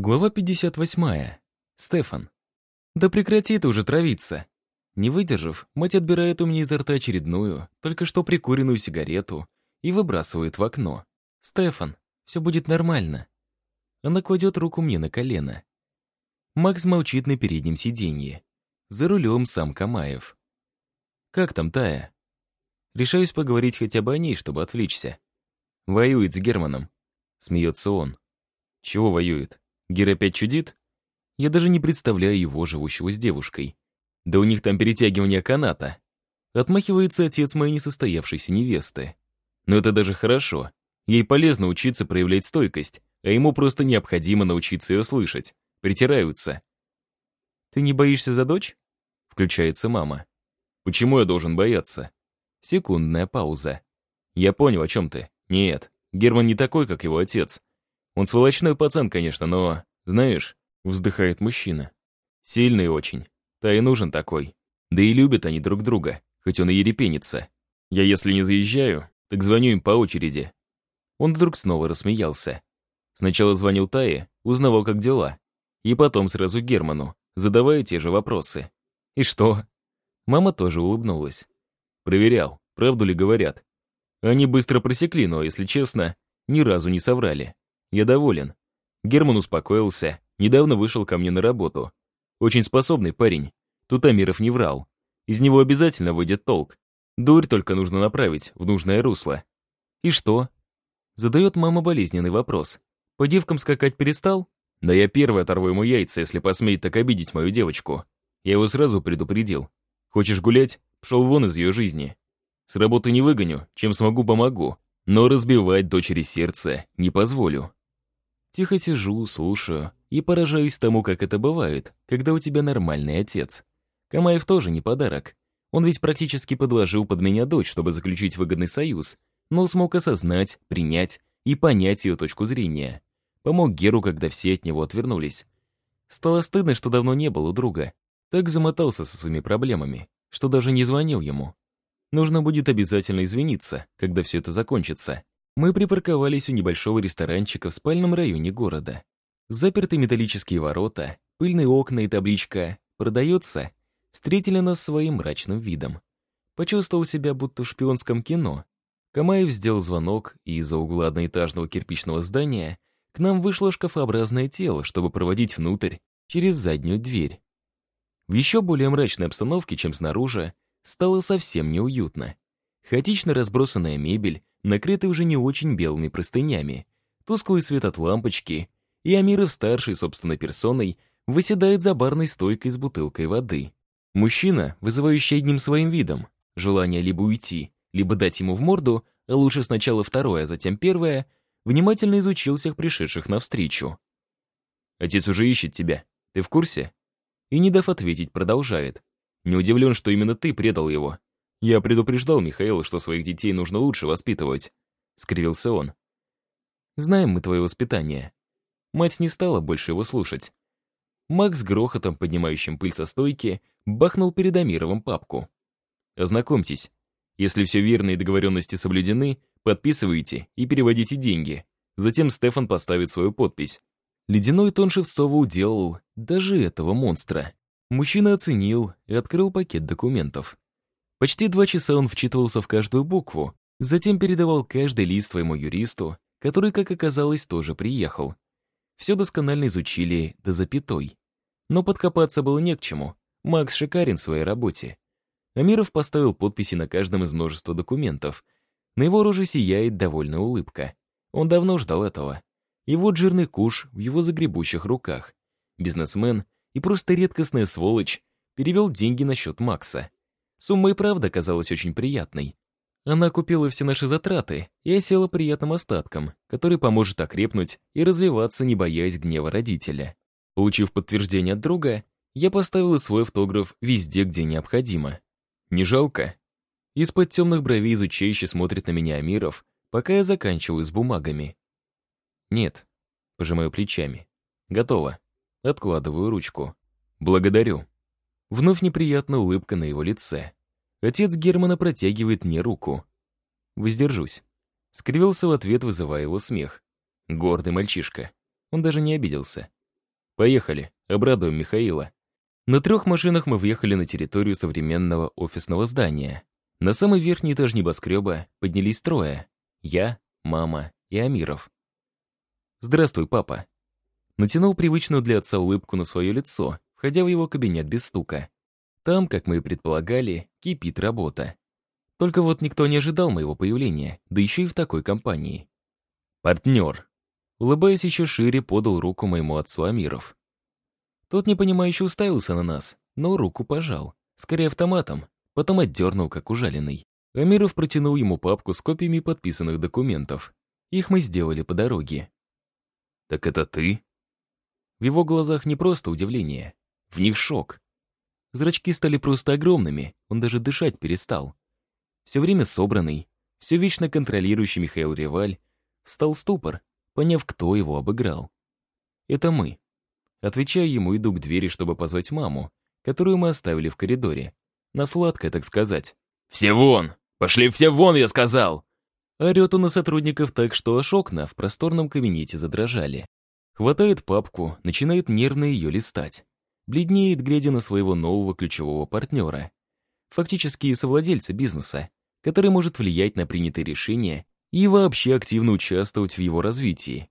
Глава 58. Стефан. Да прекрати ты уже травиться. Не выдержав, мать отбирает у меня изо рта очередную, только что прикуренную сигарету и выбрасывает в окно. «Стефан, все будет нормально». Она кладет руку мне на колено. Макс молчит на переднем сиденье. За рулем сам Камаев. «Как там Тая?» Решаюсь поговорить хотя бы о ней, чтобы отвлечься. «Воюет с Германом», — смеется он. «Чего воюет? Гер опять чудит?» Я даже не представляю его, живущего с девушкой. Да у них там перетягивание каната. Отмахивается отец моей несостоявшейся невесты. Но это даже хорошо. Ей полезно учиться проявлять стойкость, а ему просто необходимо научиться ее слышать. Притираются. «Ты не боишься за дочь?» Включается мама. «Почему я должен бояться?» Секундная пауза. «Я понял, о чем ты. Нет, Герман не такой, как его отец. Он сволочной пацан, конечно, но, знаешь, вздыхает мужчина. Сильный очень. Та и нужен такой. Да и любят они друг друга, хоть он и ерепенится. Я если не заезжаю, так звоню им по очереди. Он вдруг снова рассмеялся. Сначала звонил Тае, узнавал, как дела. И потом сразу Герману, задавая те же вопросы. И что? Мама тоже улыбнулась. Проверял, правду ли говорят. Они быстро просекли, но, если честно, ни разу не соврали. Я доволен. Герман успокоился, недавно вышел ко мне на работу. Очень способный парень. Тут Амиров не врал. Из него обязательно выйдет толк. Дурь только нужно направить в нужное русло. И что? Задает мама болезненный вопрос. По девкам скакать перестал? Да я первый оторву ему яйца, если посмеет так обидеть мою девочку. Я его сразу предупредил. Хочешь гулять? Пшел вон из ее жизни. С работы не выгоню, чем смогу, помогу. Но разбивать дочери сердце не позволю. Тихо сижу, слушаю и поражаюсь тому, как это бывает, когда у тебя нормальный отец. Камаев тоже не подарок. Он ведь практически подложил под меня дочь, чтобы заключить выгодный союз, но смог осознать, принять и понять ее точку зрения. Помог Геру, когда все от него отвернулись. Стало стыдно, что давно не был у друга. Так замотался со своими проблемами, что даже не звонил ему. Нужно будет обязательно извиниться, когда все это закончится. Мы припарковались у небольшого ресторанчика в спальном районе города. Запертые металлические ворота, пыльные окна и табличка «Продается» встретили нас своим мрачным видом. Почувствовал себя будто в шпионском кино. Камаев сделал звонок, и из-за угла одноэтажного кирпичного здания к нам вышло шкафообразное тело, чтобы проводить внутрь через заднюю дверь. В еще более мрачной обстановке, чем снаружи, стало совсем неуютно. Хаотично разбросанная мебель, накрытая уже не очень белыми простынями, тусклый свет от лампочки, и Амиров-старший собственной персоной выседает за барной стойкой с бутылкой воды. Мужчина, вызывающий одним своим видом, желание либо уйти, либо дать ему в морду, а лучше сначала второе, а затем первое, внимательно изучил всех пришедших навстречу. «Отец уже ищет тебя. Ты в курсе?» И, не дав ответить, продолжает. «Не удивлен, что именно ты предал его. «Я предупреждал Михаила, что своих детей нужно лучше воспитывать», — скривился он. «Знаем мы твое воспитание». Мать не стала больше его слушать. Макс грохотом, поднимающим пыль со стойки, бахнул перед Амировым папку. «Ознакомьтесь. Если все верно и договоренности соблюдены, подписывайте и переводите деньги. Затем Стефан поставит свою подпись. Ледяной тон Шевцова уделал даже этого монстра. Мужчина оценил и открыл пакет документов. Почти два часа он вчитывался в каждую букву, затем передавал каждый лист своему юристу, который, как оказалось, тоже приехал. Все досконально изучили до запятой. Но подкопаться было не к чему. Макс шикарен в своей работе. Амиров поставил подписи на каждом из множества документов. На его роже сияет довольная улыбка. Он давно ждал этого. И вот жирный куш в его загребущих руках. Бизнесмен и просто редкостная сволочь перевел деньги на счет Макса. Сумма и правда казалась очень приятной. Она купила все наши затраты и осела приятным остатком, который поможет окрепнуть и развиваться, не боясь гнева родителя. Получив подтверждение от друга, я поставил свой автограф везде, где необходимо. Не жалко? Из-под темных бровей изучающе смотрит на меня Амиров, пока я заканчиваю с бумагами. Нет, пожимаю плечами. Готово. Откладываю ручку. Благодарю. Вновь неприятная улыбка на его лице. Отец Германа протягивает мне руку. Воздержусь. Скривился в ответ, вызывая его смех. Гордый мальчишка. Он даже не обиделся. Поехали, обрадуем Михаила. На трех машинах мы въехали на территорию современного офисного здания. На самый верхний этаж небоскреба поднялись трое. Я, мама и Амиров. «Здравствуй, папа». Натянул привычную для отца улыбку на свое лицо, входя в его кабинет без стука. Там, как мы и предполагали, кипит работа. Только вот никто не ожидал моего появления, да еще и в такой компании. «Партнер», улыбаясь еще шире, подал руку моему отцу Амиров. Тот непонимающе уставился на нас, но руку пожал, скорее автоматом, потом отдернул, как ужаленный. Амиров протянул ему папку с копиями подписанных документов. Их мы сделали по дороге. «Так это ты?» В его глазах не просто удивление, в них шок. Зрачки стали просто огромными, он даже дышать перестал. Все время собранный, все вечно контролирующий Михаил Реваль, стал ступор, поняв, кто его обыграл. Это мы. Отвечаю ему, иду к двери, чтобы позвать маму, которую мы оставили в коридоре. На сладкое, так сказать. «Все вон! Пошли все вон, я сказал!» Орет он на сотрудников так, что аж окна в просторном кабинете задрожали. Хватает папку, начинает нервно ее листать. Бледнеет, глядя на своего нового ключевого партнера. Фактически совладельца бизнеса, который может влиять на принятые решения и вообще активно участвовать в его развитии.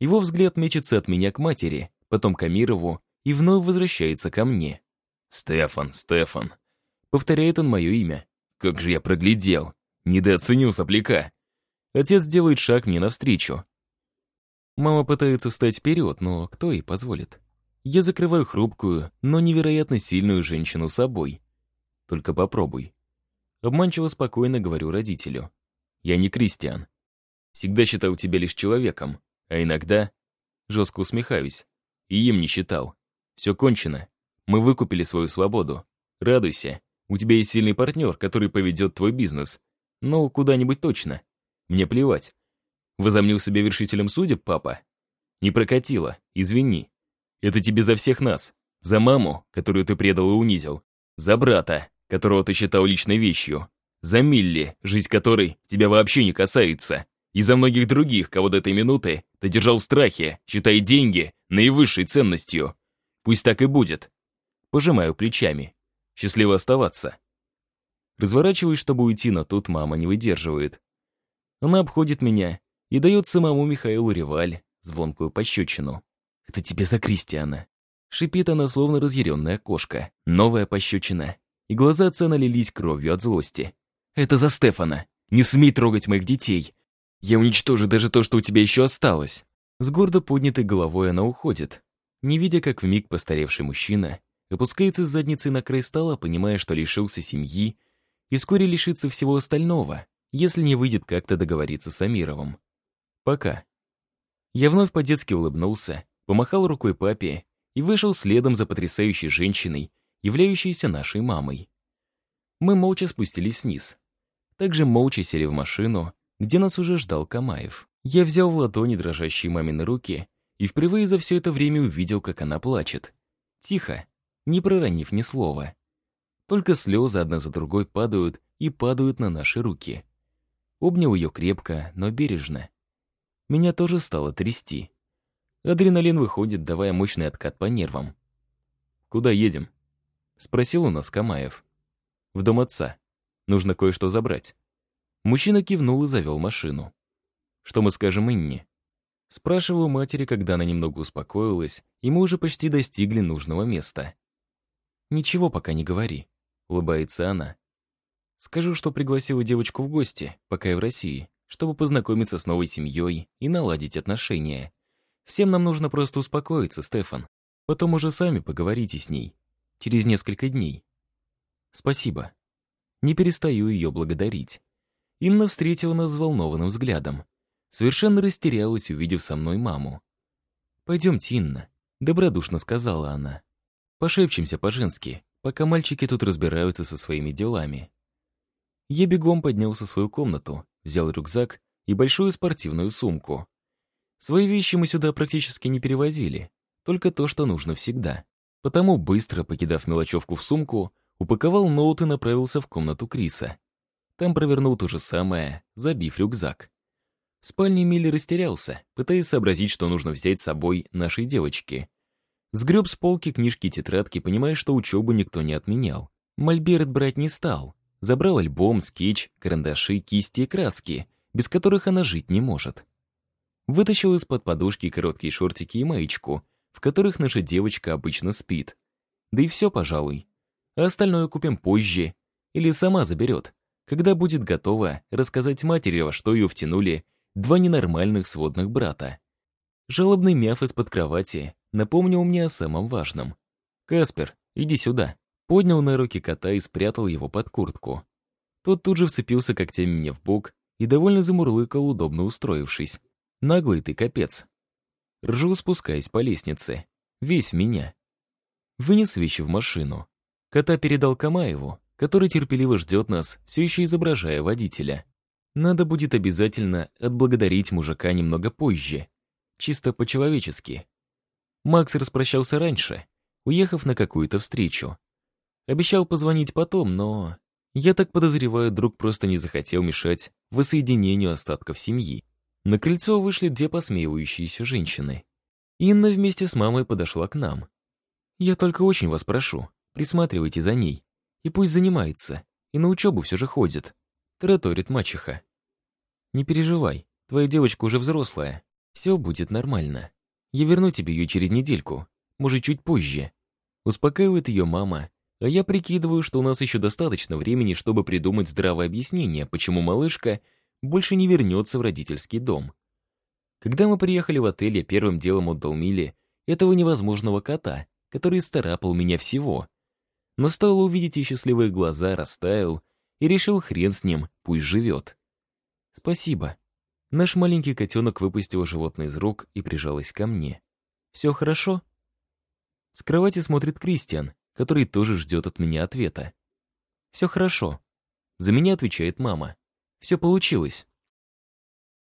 Его взгляд мечется от меня к матери, потом к Амирову и вновь возвращается ко мне. «Стефан, Стефан!» Повторяет он мое имя. «Как же я проглядел! Недооценил сопляка!» Отец делает шаг мне навстречу. Мама пытается встать вперед, но кто ей позволит? Я закрываю хрупкую, но невероятно сильную женщину собой. Только попробуй. Обманчиво спокойно говорю родителю. Я не Кристиан. Всегда считал тебя лишь человеком, а иногда... Жестко усмехаюсь. И им не считал. Все кончено. Мы выкупили свою свободу. Радуйся. У тебя есть сильный партнер, который поведет твой бизнес. Ну, куда-нибудь точно. Мне плевать. Возомнил себя вершителем судеб, папа? Не прокатило, извини. Это тебе за всех нас. За маму, которую ты предал и унизил. За брата, которого ты считал личной вещью. За Милли, жизнь которой тебя вообще не касается. И за многих других, кого до этой минуты ты держал в страхе, считая деньги наивысшей ценностью. Пусть так и будет. Пожимаю плечами. Счастливо оставаться. Разворачиваюсь, чтобы уйти, но тут мама не выдерживает. Она обходит меня и дает самому Михаилу Реваль звонкую пощечину. «Это тебе за Кристиана!» Шипит она, словно разъяренная кошка. Новая пощечина. И глаза отца налились кровью от злости. «Это за Стефана! Не смей трогать моих детей! Я уничтожу даже то, что у тебя еще осталось!» С гордо поднятой головой она уходит, не видя, как вмиг постаревший мужчина опускается с задницы на край стола, понимая, что лишился семьи и вскоре лишится всего остального, если не выйдет как-то договориться с Амировым. Пока. Я вновь по-детски улыбнулся, помахал рукой папе и вышел следом за потрясающей женщиной, являющейся нашей мамой. Мы молча спустились вниз. Также молча сели в машину, где нас уже ждал Камаев. Я взял в ладони дрожащие мамины руки и впервые за все это время увидел, как она плачет. Тихо, не проронив ни слова. Только слезы одна за другой падают и падают на наши руки. Обнял ее крепко, но бережно. Меня тоже стало трясти. Адреналин выходит, давая мощный откат по нервам. «Куда едем?» — спросил у нас Камаев. «В дом отца. Нужно кое-что забрать». Мужчина кивнул и завел машину. Что мы скажем Инне? Спрашиваю матери, когда она немного успокоилась, и мы уже почти достигли нужного места. «Ничего пока не говори», — улыбается она. «Скажу, что пригласила девочку в гости, пока я в России, чтобы познакомиться с новой семьей и наладить отношения. Всем нам нужно просто успокоиться, Стефан. Потом уже сами поговорите с ней. Через несколько дней. Спасибо. Не перестаю ее благодарить. Инна встретила нас взволнованным взглядом. Совершенно растерялась, увидев со мной маму. «Пойдемте, Инна», — добродушно сказала она. «Пошепчемся по-женски, пока мальчики тут разбираются со своими делами». Я бегом поднялся в свою комнату, взял рюкзак и большую спортивную сумку. Свои вещи мы сюда практически не перевозили, только то, что нужно всегда. Потому, быстро покидав мелочевку в сумку, упаковал ноут и направился в комнату Криса. Там провернул то же самое, забив рюкзак. В спальне Милли растерялся, пытаясь сообразить, что нужно взять с собой нашей девочке. Сгреб с полки книжки и тетрадки, понимая, что учебу никто не отменял. Мольберт брать не стал. Забрал альбом, скетч, карандаши, кисти и краски, без которых она жить не может. Вытащил из-под подушки короткие шортики и маечку, в которых наша девочка обычно спит. Да и все, пожалуй. А остальное купим позже. Или сама заберет, когда будет готова рассказать матери, во что ее втянули два ненормальных сводных брата. Жалобный мяв из-под кровати напомнил мне о самом важном. «Каспер, иди сюда». Поднял на руки кота и спрятал его под куртку. Тот тут же вцепился когтями мне в бок и довольно замурлыкал, удобно устроившись. Наглый ты капец. Ржу, спускаясь по лестнице. Весь меня. Вынес вещи в машину. Кота передал Камаеву, который терпеливо ждет нас, все еще изображая водителя. Надо будет обязательно отблагодарить мужика немного позже. Чисто по-человечески. Макс распрощался раньше, уехав на какую-то встречу. Обещал позвонить потом, но... Я так подозреваю, друг просто не захотел мешать воссоединению остатков семьи. На крыльцо вышли две посмеивающиеся женщины. Инна вместе с мамой подошла к нам. «Я только очень вас прошу, присматривайте за ней. И пусть занимается, и на учебу все же ходит», — тараторит мачеха. «Не переживай, твоя девочка уже взрослая. Все будет нормально. Я верну тебе ее через недельку, может, чуть позже. Успокаивает ее мама, а я прикидываю, что у нас еще достаточно времени, чтобы придумать здравое объяснение, почему малышка больше не вернется в родительский дом. Когда мы приехали в отель, я первым делом отдал Миле этого невозможного кота, который старапал меня всего. Но стоило увидеть ее счастливые глаза, растаял и решил хрен с ним, пусть живет. Спасибо. Наш маленький котенок выпустил животное из рук и прижалась ко мне. «Все хорошо?» С кровати смотрит Кристиан, который тоже ждет от меня ответа. «Все хорошо». За меня отвечает мама. «Все получилось».